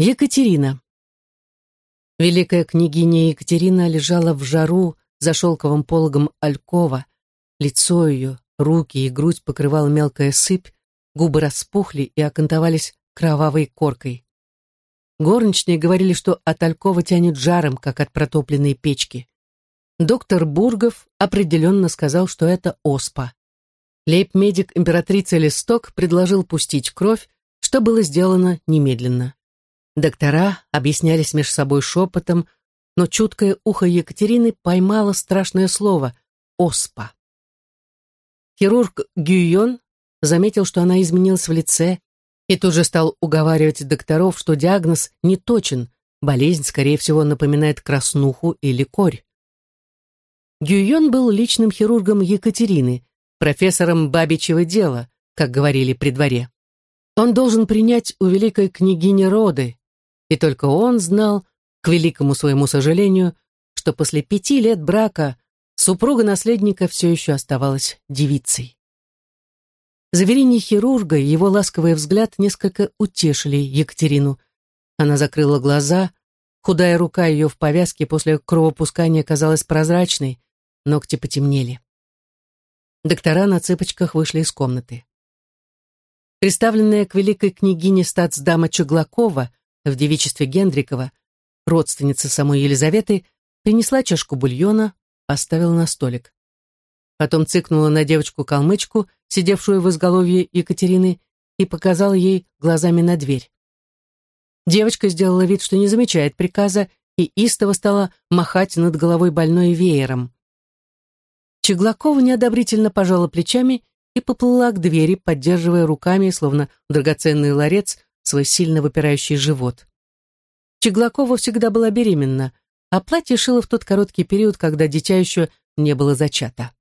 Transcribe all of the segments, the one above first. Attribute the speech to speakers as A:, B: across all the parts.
A: Екатерина. Великая княгиня Екатерина лежала в жару за шелковым пологом алькова. Лицо ее, руки и грудь покрывала мелкая сыпь, губы распухли и окантовались кровавой коркой. Горничные говорили, что от алькова тянет жаром, как от протопленной печки. Доктор Бургов определенно сказал, что это оспа. Лейб-медик императрицы Листок предложил пустить кровь, что было сделано немедленно. Доктора объяснялись между собой шепотом, но чуткое ухо Екатерины поймало страшное слово «оспа». Хирург Гюйон заметил, что она изменилась в лице, и тут же стал уговаривать докторов, что диагноз не точен, болезнь, скорее всего, напоминает краснуху или корь. Гюйон был личным хирургом Екатерины, профессором бабичьего дела, как говорили при дворе. Он должен принять у великой княгини роды, и только он знал, к великому своему сожалению, что после пяти лет брака супруга наследника все еще оставалась девицей. Заверение хирурга и его ласковый взгляд несколько утешили Екатерину. Она закрыла глаза, худая рука ее в повязке после кровопускания казалась прозрачной, ногти потемнели. Доктора на цыпочках вышли из комнаты. Представленная к великой княгине статсдама Чуглакова в девичестве Гендрикова, родственница самой Елизаветы, принесла чашку бульона, поставила на столик. Потом цыкнула на девочку-калмычку, сидевшую в изголовье Екатерины, и показала ей глазами на дверь. Девочка сделала вид, что не замечает приказа, и истово стала махать над головой больной веером. Чеглакова неодобрительно пожала плечами и поплыла к двери, поддерживая руками, словно драгоценный ларец, свой сильно выпирающий живот. Чеглакова всегда была беременна, а платье шила в тот короткий период, когда дитя еще не было зачато.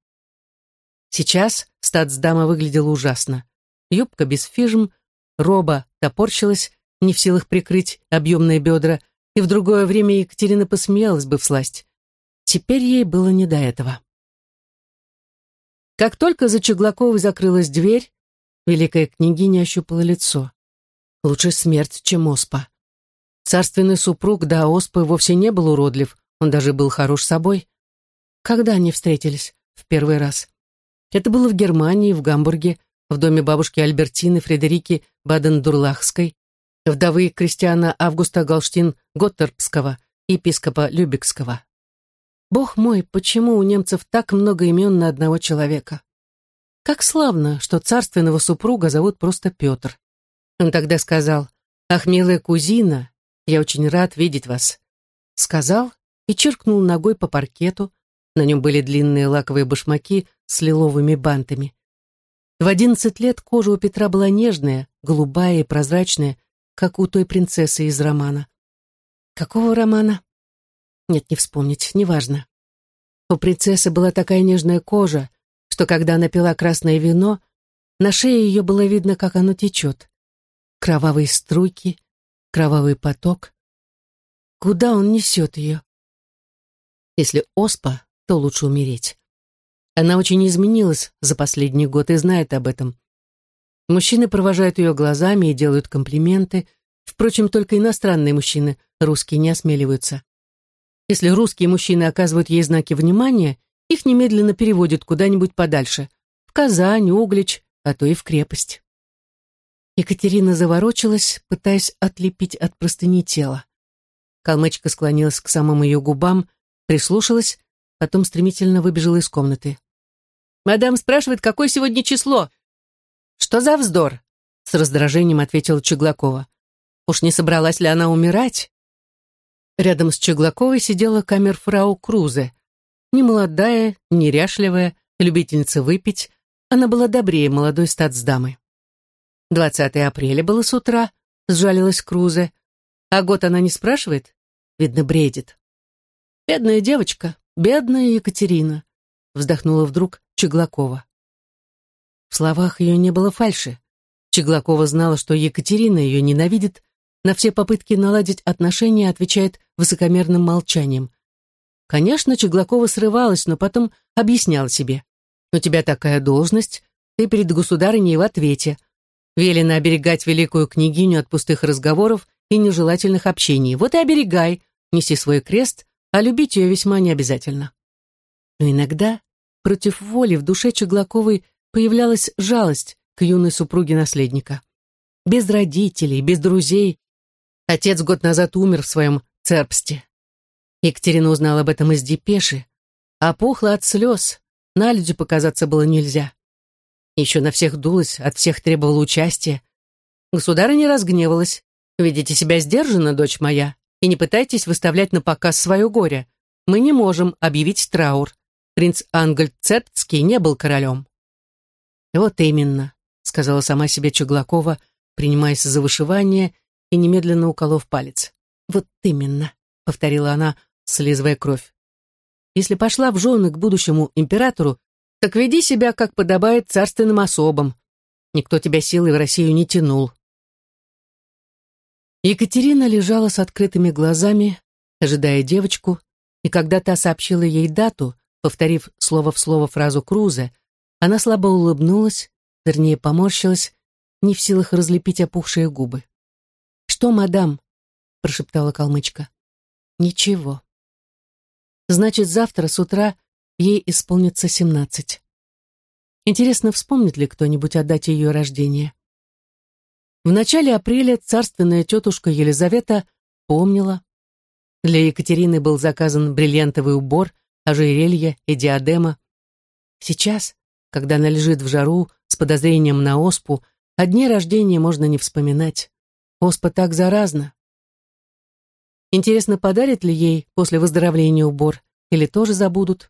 A: Сейчас статсдама выглядела ужасно. Юбка без фижм, роба топорщилась, не в силах прикрыть объемные бедра, и в другое время Екатерина посмеялась бы в сласть. Теперь ей было не до этого. Как только за Чеглаковой закрылась дверь, великая княгиня ощупала лицо. Лучше смерть, чем оспа. Царственный супруг до оспы вовсе не был уродлив, он даже был хорош собой. Когда они встретились? В первый раз. Это было в Германии, в Гамбурге, в доме бабушки Альбертины Фредерики Баден-Дурлахской, вдовы Кристиана Августа Галштин-Готтербского, епископа Любекского. Бог мой, почему у немцев так много имен на одного человека? Как славно, что царственного супруга зовут просто Петр. Он тогда сказал, «Ах, милая кузина, я очень рад видеть вас». Сказал и чиркнул ногой по паркету. На нем были длинные лаковые башмаки с лиловыми бантами. В одиннадцать лет кожа у Петра была нежная, голубая и прозрачная, как у той принцессы из романа. Какого романа? Нет, не вспомнить, неважно. У принцессы была такая нежная кожа, что когда она пила красное вино, на шее ее было видно, как оно течет. Кровавые струйки, кровавый поток. Куда он несет ее? Если оспа, то лучше умереть. Она очень изменилась за последний год и знает об этом. Мужчины провожают ее глазами и делают комплименты. Впрочем, только иностранные мужчины, русские, не осмеливаются. Если русские мужчины оказывают ей знаки внимания, их немедленно переводят куда-нибудь подальше, в Казань, Углич, а то и в крепость. Екатерина заворочилась, пытаясь отлепить от простыни тело. Калмычка склонилась к самым ее губам, прислушалась, потом стремительно выбежала из комнаты. «Мадам спрашивает, какое сегодня число?» «Что за вздор?» — с раздражением ответила Чеглакова. «Уж не собралась ли она умирать?» Рядом с Чеглаковой сидела камерфрау Крузе. Немолодая, неряшливая, любительница выпить, она была добрее молодой статсдамы. 20 апреля было с утра, сжалилась Крузе. А год она не спрашивает? Видно, бредит. Бедная девочка, бедная Екатерина, вздохнула вдруг Чеглакова. В словах ее не было фальши. Чеглакова знала, что Екатерина ее ненавидит, на все попытки наладить отношения отвечает высокомерным молчанием. Конечно, Чеглакова срывалась, но потом объясняла себе. «У тебя такая должность, ты перед государыней в ответе. Велено оберегать великую княгиню от пустых разговоров и нежелательных общений. Вот и оберегай, неси свой крест, а любить ее весьма не обязательно. Но иногда против воли в душе Чеглаковой появлялась жалость к юной супруге наследника. Без родителей, без друзей. Отец год назад умер в своем цербсте. Екатерина узнала об этом из депеши, а пухла от слез, на люди показаться было нельзя. Еще на всех дулась, от всех требовала участия. Государыня разгневалась. «Видите себя сдержанно, дочь моя, и не пытайтесь выставлять на показ свое горе. Мы не можем объявить траур. Принц Ангельд Цербцкий не был королем». «Вот именно», — сказала сама себе Чуглакова, принимаясь за вышивание и немедленно уколов палец. «Вот именно», — повторила она, слизывая кровь. «Если пошла в жены к будущему императору, так веди себя, как подобает царственным особам. Никто тебя силой в Россию не тянул. Екатерина лежала с открытыми глазами, ожидая девочку, и когда та сообщила ей дату, повторив слово в слово фразу Крузе, она слабо улыбнулась, вернее, поморщилась, не в силах разлепить опухшие губы. «Что, мадам?» — прошептала калмычка. «Ничего. Значит, завтра с утра ей исполнится семнадцать. Интересно, вспомнит ли кто-нибудь о дате ее рождения? В начале апреля царственная тетушка Елизавета помнила. Для Екатерины был заказан бриллиантовый убор, ожерелье и диадема. Сейчас, когда она лежит в жару с подозрением на оспу, о дне рождения можно не вспоминать. Оспа так заразна. Интересно, подарит ли ей после выздоровления убор, или тоже забудут?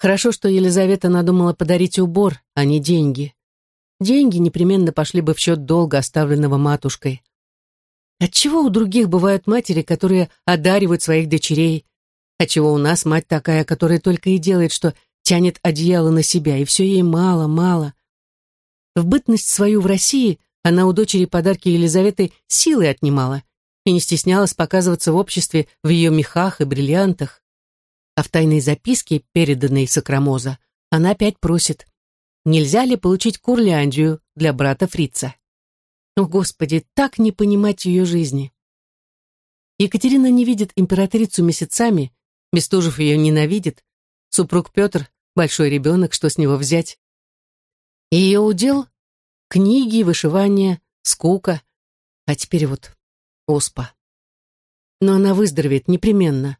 A: Хорошо, что Елизавета надумала подарить убор, а не деньги. Деньги непременно пошли бы в счет долга, оставленного матушкой. Отчего у других бывают матери, которые одаривают своих дочерей? Отчего у нас мать такая, которая только и делает, что тянет одеяло на себя, и все ей мало, мало. В бытность свою в России она у дочери подарки Елизаветы силой отнимала и не стеснялась показываться в обществе в ее мехах и бриллиантах. А в тайной записке, переданной Сокрамоза, она опять просит, нельзя ли получить Курляндию для брата Фрица. О, Господи, так не понимать ее жизни. Екатерина не видит императрицу месяцами, Бестужев ее ненавидит, супруг Петр — большой ребенок, что с него взять. Ее удел — книги, вышивание, скука, а теперь вот оспа. Но она выздоровеет непременно.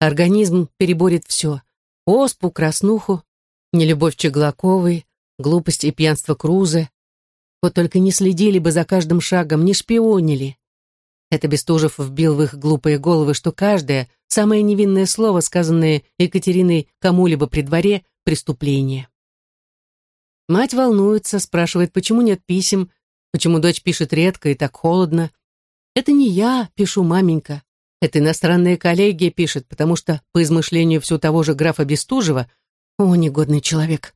A: Организм переборет все. Оспу, краснуху, нелюбовь Чеглаковой, глупость и пьянство Крузы. Вот только не следили бы за каждым шагом, не шпионили. Это Бестужев вбил в их глупые головы, что каждое, самое невинное слово, сказанное Екатериной кому-либо при дворе, преступление. Мать волнуется, спрашивает, почему нет писем, почему дочь пишет редко и так холодно. Это не я пишу, маменька, это иностранные коллеги пишет, потому что, по измышлению все того же графа Бестужева, о, негодный человек,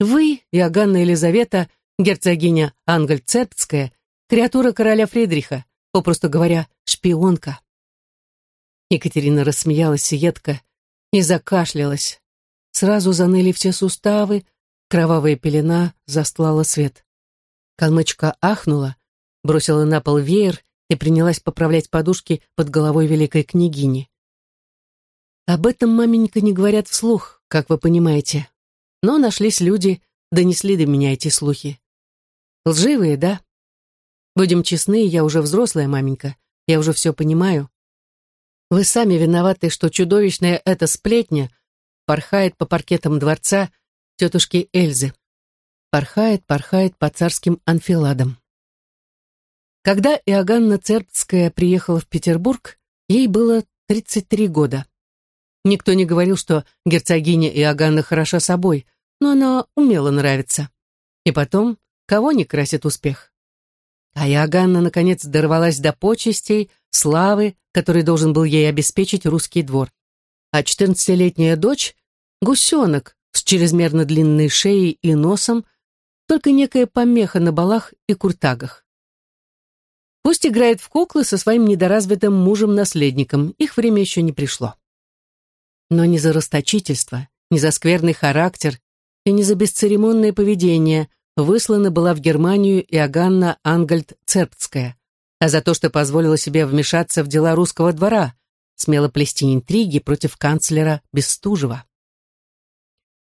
A: вы, Иоганна Елизавета, герцогиня Ангельцепская, креатура короля Фридриха, попросту говоря, шпионка. Екатерина рассмеялась едко и закашлялась. Сразу заныли все суставы, кровавая пелена застлала свет. Калмычка ахнула, бросила на пол веер и принялась поправлять подушки под головой великой княгини. Об этом маменька не говорят вслух, как вы понимаете. Но нашлись люди, донесли до меня эти слухи. Лживые, да? Будем честны, я уже взрослая маменька, я уже все понимаю. Вы сами виноваты, что чудовищная эта сплетня порхает по паркетам дворца тетушки Эльзы. Порхает, порхает по царским анфиладам. Когда Иоганна Цербцкая приехала в Петербург, ей было 33 года. Никто не говорил, что герцогиня Иоганна хороша собой, но она умела нравиться. И потом, кого не красит успех? А Иоганна, наконец, дорвалась до почестей, славы, который должен был ей обеспечить русский двор. А четырнадцатилетняя дочь — гусенок с чрезмерно длинной шеей и носом, только некая помеха на балах и куртагах. Пусть играет в куклы со своим недоразвитым мужем-наследником, их время еще не пришло. Но не за расточительство, не за скверный характер и не за бесцеремонное поведение выслана была в Германию Иоганна Ангальд Цербцкая, а за то, что позволила себе вмешаться в дела русского двора, смело плести интриги против канцлера Бестужева.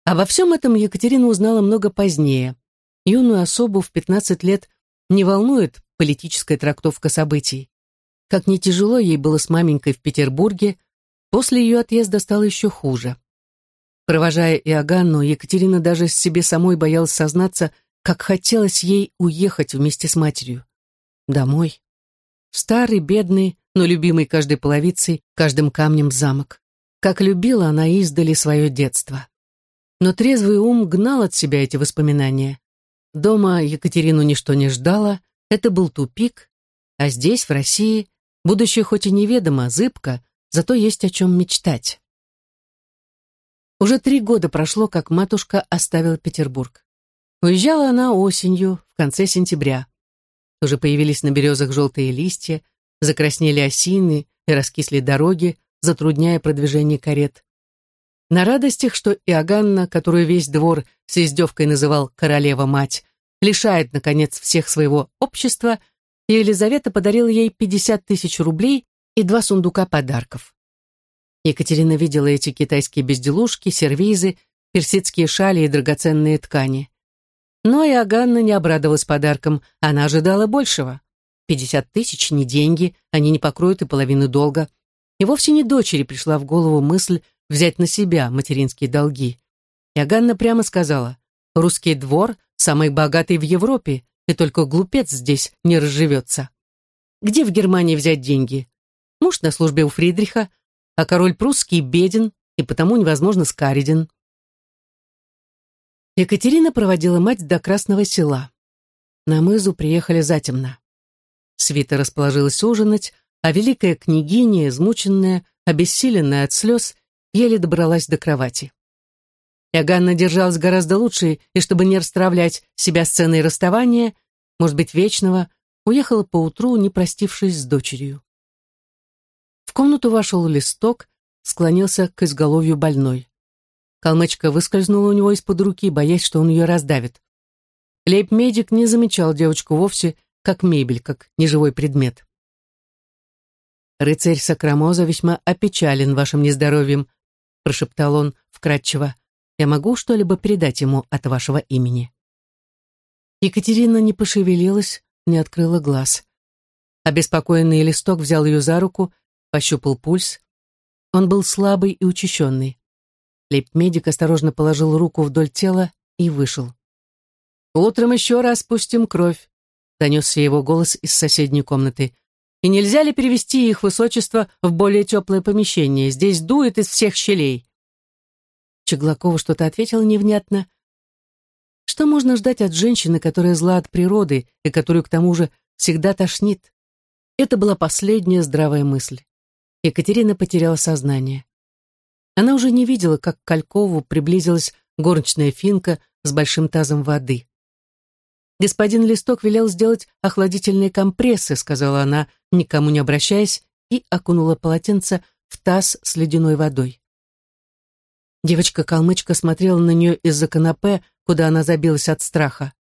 A: Обо всем этом Екатерина узнала много позднее. Юную особу в 15 лет не волнует политическая трактовка событий. Как не тяжело ей было с маменькой в Петербурге, после ее отъезда стало еще хуже. Провожая Иоганну, Екатерина даже себе самой боялась сознаться, как хотелось ей уехать вместе с матерью. Домой. Старый, бедный, но любимый каждой половицей, каждым камнем замок. Как любила она издали свое детство. Но трезвый ум гнал от себя эти воспоминания. Дома Екатерину ничто не ждало, это был тупик, а здесь, в России, будущее хоть и неведомо, зыбко, зато есть о чем мечтать. Уже три года прошло, как матушка оставила Петербург. Уезжала она осенью, в конце сентября. Уже появились на березах желтые листья, закраснели осины и раскисли дороги, затрудняя продвижение карет. На радостях, что Иоганна, которую весь двор с издевкой называл «королева-мать», лишает, наконец, всех своего общества, Елизавета подарила ей 50 тысяч рублей и два сундука подарков. Екатерина видела эти китайские безделушки, сервизы, персидские шали и драгоценные ткани. Но Иоганна не обрадовалась подарком, она ожидала большего. 50 тысяч не деньги, они не покроют и половину долга. И вовсе не дочери пришла в голову мысль взять на себя материнские долги. Иоганна прямо сказала, русский двор самый богатый в Европе, и только глупец здесь не разживется. Где в Германии взять деньги? Муж на службе у Фридриха, а король прусский беден и потому невозможно скариден. Екатерина проводила мать до Красного села. На мызу приехали затемно. Свита расположилась ужинать, а великая княгиня, измученная, обессиленная от слез, еле добралась до кровати. Иоганна держалась гораздо лучше, и чтобы не расстравлять себя сценой расставания, может быть, вечного, уехала поутру, не простившись с дочерью. В комнату вошел листок, склонился к изголовью больной. Калмычка выскользнула у него из-под руки, боясь, что он ее раздавит. Лейб-медик не замечал девочку вовсе, как мебель, как неживой предмет. «Рыцарь Сакрамоза весьма опечален вашим нездоровьем», прошептал он вкратчиво. «Я могу что-либо передать ему от вашего имени?» Екатерина не пошевелилась, не открыла глаз. Обеспокоенный листок взял ее за руку, пощупал пульс. Он был слабый и учащенный. Лейб-медик осторожно положил руку вдоль тела и вышел. «Утром еще раз пустим кровь», — донесся его голос из соседней комнаты. И нельзя ли перевести их высочество в более теплое помещение? Здесь дует из всех щелей. Чеглакова что-то ответила невнятно. Что можно ждать от женщины, которая зла от природы и которую, к тому же, всегда тошнит? Это была последняя здравая мысль. Екатерина потеряла сознание. Она уже не видела, как к Калькову приблизилась горничная финка с большим тазом воды. «Господин Листок велел сделать охладительные компрессы», сказала она, никому не обращаясь, и окунула полотенце в таз с ледяной водой. Девочка-калмычка смотрела на нее из-за канапе, куда она забилась от страха.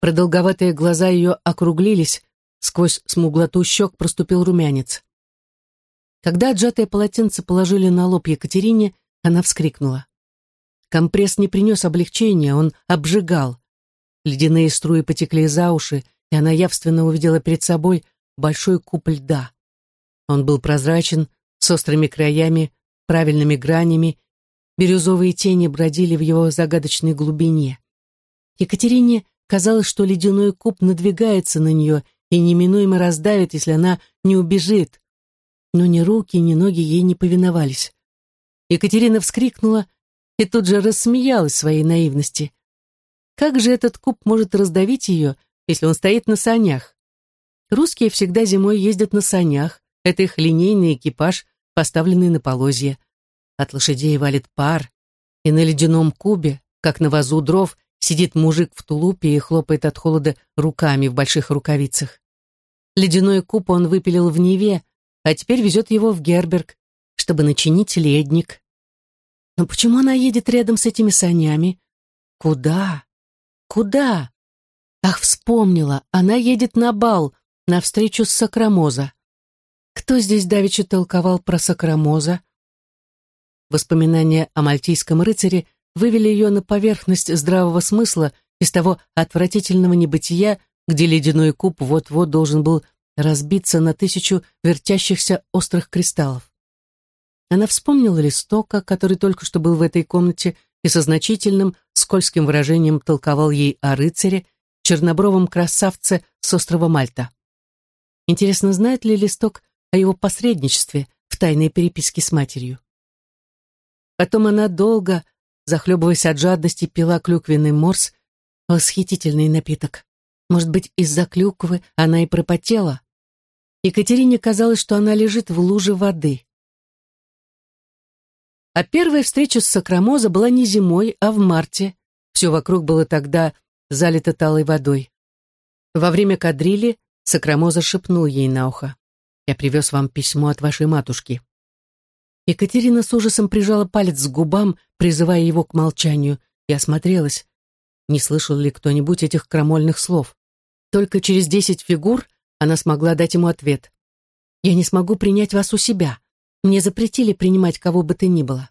A: Продолговатые глаза ее округлились, сквозь смуглоту щек проступил румянец. Когда отжатое полотенце положили на лоб Екатерине, она вскрикнула. Компресс не принес облегчения, он обжигал. Ледяные струи потекли за уши, и она явственно увидела перед собой большой куб льда. Он был прозрачен, с острыми краями, правильными гранями, бирюзовые тени бродили в его загадочной глубине. Екатерине казалось, что ледяной куб надвигается на нее и неминуемо раздавит, если она не убежит. Но ни руки, ни ноги ей не повиновались. Екатерина вскрикнула и тут же рассмеялась своей наивности. Как же этот куб может раздавить ее, если он стоит на санях? Русские всегда зимой ездят на санях. Это их линейный экипаж, поставленный на полозье. От лошадей валит пар, и на ледяном кубе, как на вазу дров, сидит мужик в тулупе и хлопает от холода руками в больших рукавицах. Ледяной куб он выпилил в Неве, а теперь везет его в Герберг, чтобы начинить ледник. Но почему она едет рядом с этими санями? Куда? Куда? Ах, вспомнила, она едет на бал, на встречу с Сакрамоза. Кто здесь давеча толковал про Сакрамоза? Воспоминания о мальтийском рыцаре вывели ее на поверхность здравого смысла из того отвратительного небытия, где ледяной куб вот-вот должен был разбиться на тысячу вертящихся острых кристаллов. Она вспомнила листока, который только что был в этой комнате и со значительным, скользким выражением толковал ей о рыцаре, чернобровом красавце с острова Мальта. Интересно, знает ли листок о его посредничестве в тайной переписке с матерью? Потом она долго, захлебываясь от жадности, пила клюквенный морс, восхитительный напиток. Может быть, из-за клюквы она и пропотела? Екатерине казалось, что она лежит в луже воды. А первая встреча с Сакрамоза была не зимой, а в марте. Все вокруг было тогда залито талой водой. Во время кадрили Сакрамоза шепнул ей на ухо. «Я привез вам письмо от вашей матушки». Екатерина с ужасом прижала палец к губам, призывая его к молчанию, и осмотрелась. Не слышал ли кто-нибудь этих крамольных слов? Только через десять фигур она смогла дать ему ответ. «Я не смогу принять вас у себя. Мне запретили принимать кого бы то ни было».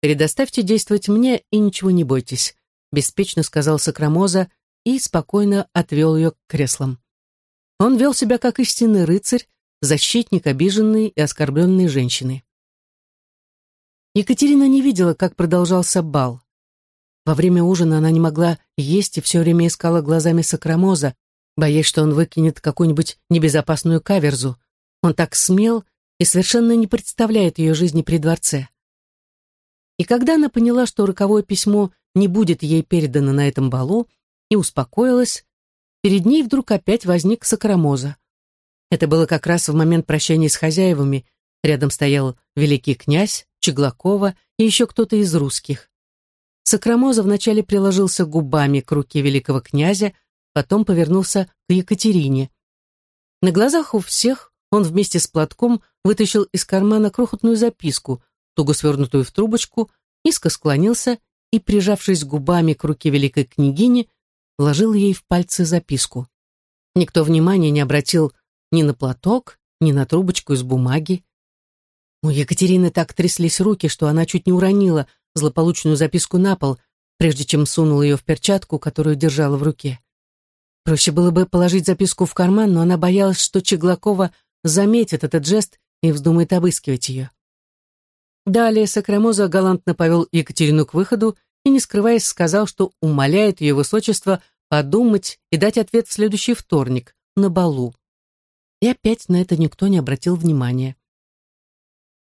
A: «Предоставьте действовать мне и ничего не бойтесь», беспечно сказал Сакрамоза и спокойно отвел ее к креслам. Он вел себя как истинный рыцарь, защитник обиженной и оскорбленной женщины. Екатерина не видела, как продолжался бал. Во время ужина она не могла есть и все время искала глазами Сакрамоза, боясь, что он выкинет какую-нибудь небезопасную каверзу. Он так смел и совершенно не представляет ее жизни при дворце. И когда она поняла, что роковое письмо не будет ей передано на этом балу, и успокоилась, перед ней вдруг опять возник Сакрамоза. Это было как раз в момент прощания с хозяевами. Рядом стоял великий князь, Чеглакова и еще кто-то из русских. Сакрамоза вначале приложился губами к руке великого князя, потом повернулся к Екатерине. На глазах у всех он вместе с платком вытащил из кармана крохотную записку, туго свернутую в трубочку, низко склонился и, прижавшись губами к руке великой княгини, вложил ей в пальцы записку. Никто внимания не обратил ни на платок, ни на трубочку из бумаги. У Екатерины так тряслись руки, что она чуть не уронила злополучную записку на пол, прежде чем сунула ее в перчатку, которую держала в руке. Проще было бы положить записку в карман, но она боялась, что Чеглакова заметит этот жест и вздумает обыскивать ее. Далее Сакрамоза галантно повел Екатерину к выходу и, не скрываясь, сказал, что умоляет ее высочество подумать и дать ответ в следующий вторник, на балу. И опять на это никто не обратил внимания.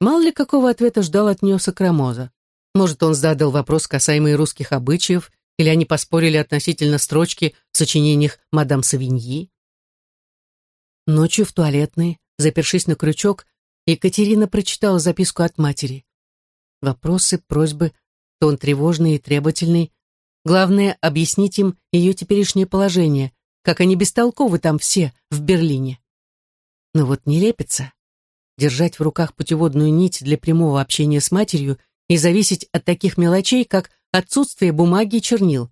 A: Мало ли какого ответа ждал от нее Сакрамоза. Может, он задал вопрос, касаемый русских обычаев, или они поспорили относительно строчки в сочинениях мадам Савиньи. Ночью в туалетной, запершись на крючок, Екатерина прочитала записку от матери. Вопросы, просьбы, тон тревожный и требовательный. Главное, объяснить им ее теперешнее положение, как они бестолковы там все, в Берлине. Но вот не лепится. Держать в руках путеводную нить для прямого общения с матерью и зависеть от таких мелочей, как отсутствие бумаги и чернил.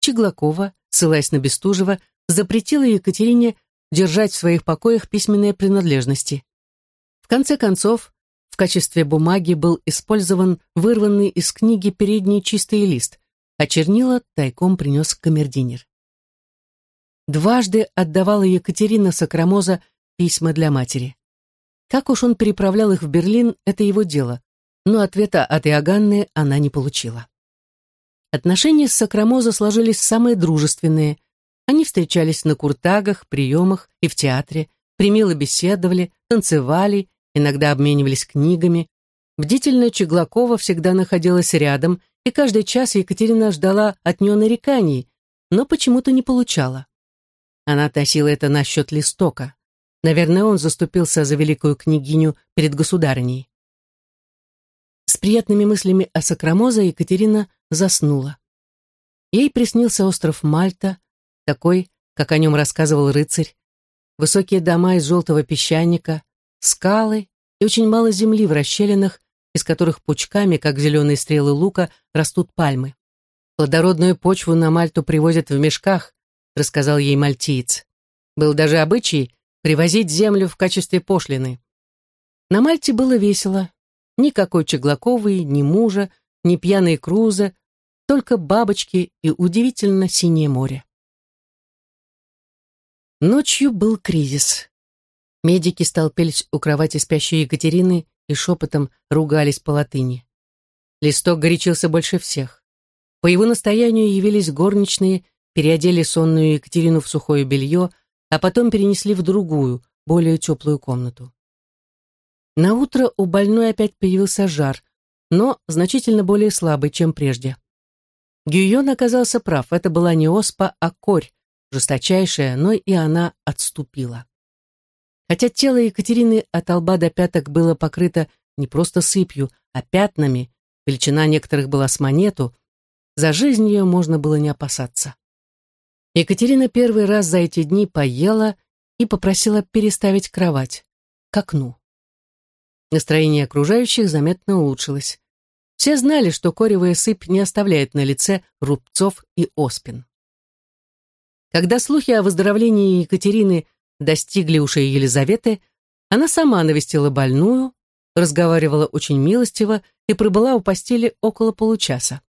A: Чеглакова, ссылаясь на Бестужева, запретила Екатерине держать в своих покоях письменные принадлежности. В конце концов, в качестве бумаги был использован вырванный из книги передний чистый лист, а чернила тайком принес камердинер. Дважды отдавала Екатерина Сакрамоза письма для матери. Как уж он переправлял их в Берлин, это его дело, но ответа от Иоганны она не получила. Отношения с Сакрамоза сложились самые дружественные. Они встречались на куртагах, приемах и в театре, примило беседовали, танцевали иногда обменивались книгами. Бдительная Чеглакова всегда находилась рядом, и каждый час Екатерина ждала от нее нареканий, но почему-то не получала. Она тащила это насчет листока. Наверное, он заступился за великую княгиню перед государыней. С приятными мыслями о Сакрамоза Екатерина заснула. Ей приснился остров Мальта, такой, как о нем рассказывал рыцарь, высокие дома из желтого песчаника, скалы и очень мало земли в расщелинах, из которых пучками, как зеленые стрелы лука, растут пальмы. Плодородную почву на Мальту привозят в мешках, рассказал ей мальтиец. Был даже обычай привозить землю в качестве пошлины. На Мальте было весело. Никакой Чеглаковой, ни мужа, ни пьяной Круза, только бабочки и удивительно синее море. Ночью был кризис. Медики столпились у кровати спящей Екатерины и шепотом ругались по латыни. Листок горячился больше всех. По его настоянию явились горничные, переодели сонную Екатерину в сухое белье, а потом перенесли в другую, более теплую комнату. На утро у больной опять появился жар, но значительно более слабый, чем прежде. Гюйон оказался прав, это была не оспа, а корь, жесточайшая, но и она отступила. Хотя тело Екатерины от лба до пяток было покрыто не просто сыпью, а пятнами, величина некоторых была с монету, за жизнь ее можно было не опасаться. Екатерина первый раз за эти дни поела и попросила переставить кровать к окну. Настроение окружающих заметно улучшилось. Все знали, что коревая сыпь не оставляет на лице рубцов и оспин. Когда слухи о выздоровлении Екатерины достигли ушей Елизаветы, она сама навестила больную, разговаривала очень милостиво и пробыла у постели около получаса.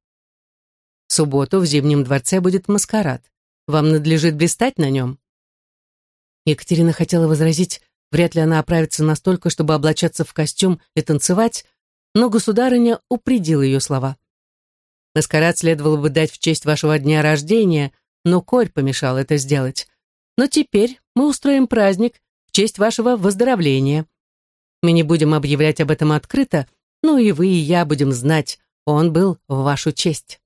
A: В субботу в Зимнем дворце будет маскарад. Вам надлежит блистать на нем. Екатерина хотела возразить, вряд ли она оправится настолько, чтобы облачаться в костюм и танцевать, но государыня упредила ее слова. Маскарад следовало бы дать в честь вашего дня рождения, но корь помешал это сделать. Но теперь мы устроим праздник в честь вашего выздоровления. Мы не будем объявлять об этом открыто, ну и вы, и я будем знать, он был в вашу честь.